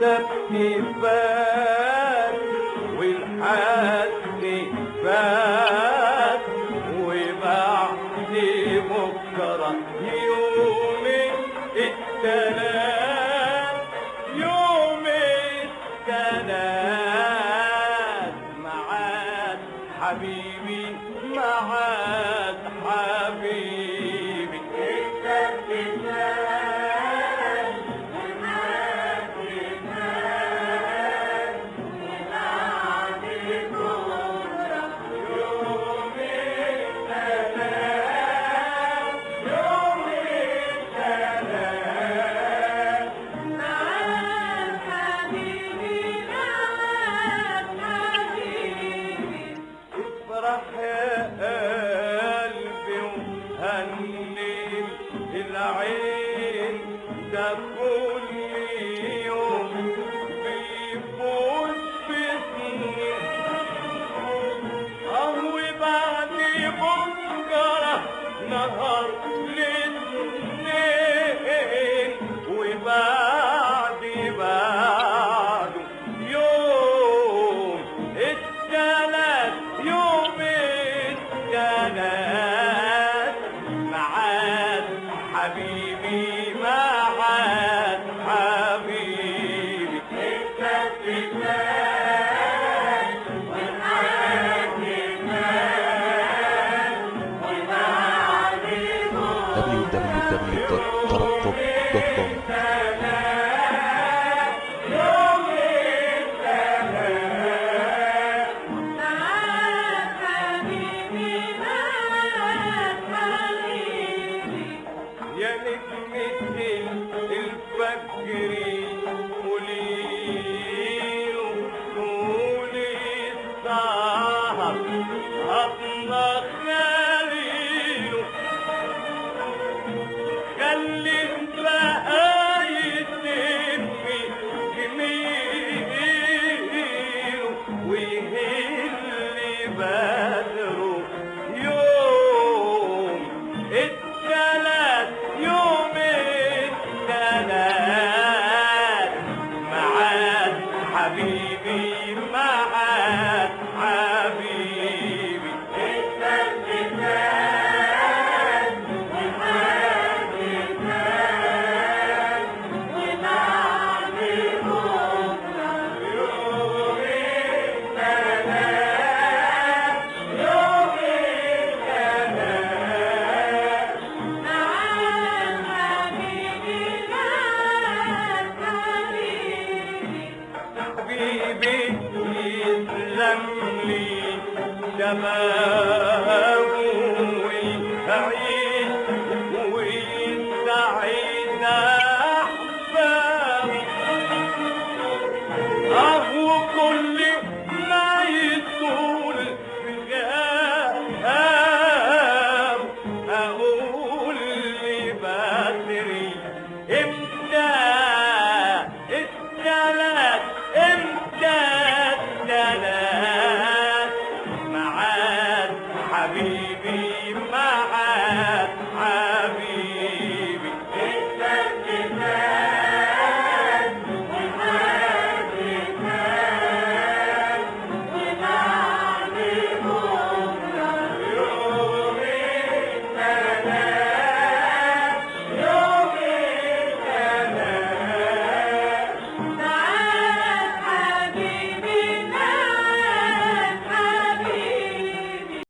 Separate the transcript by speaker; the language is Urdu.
Speaker 1: والدبك فات والحد فات وبعد بكرة يوم التلات يوم التلات معاد حبيبي معاد نهار الاثنين وبعد بعده يوم يوم معاد حبيبي. الفجر حبيبي يسلم لي شباب na na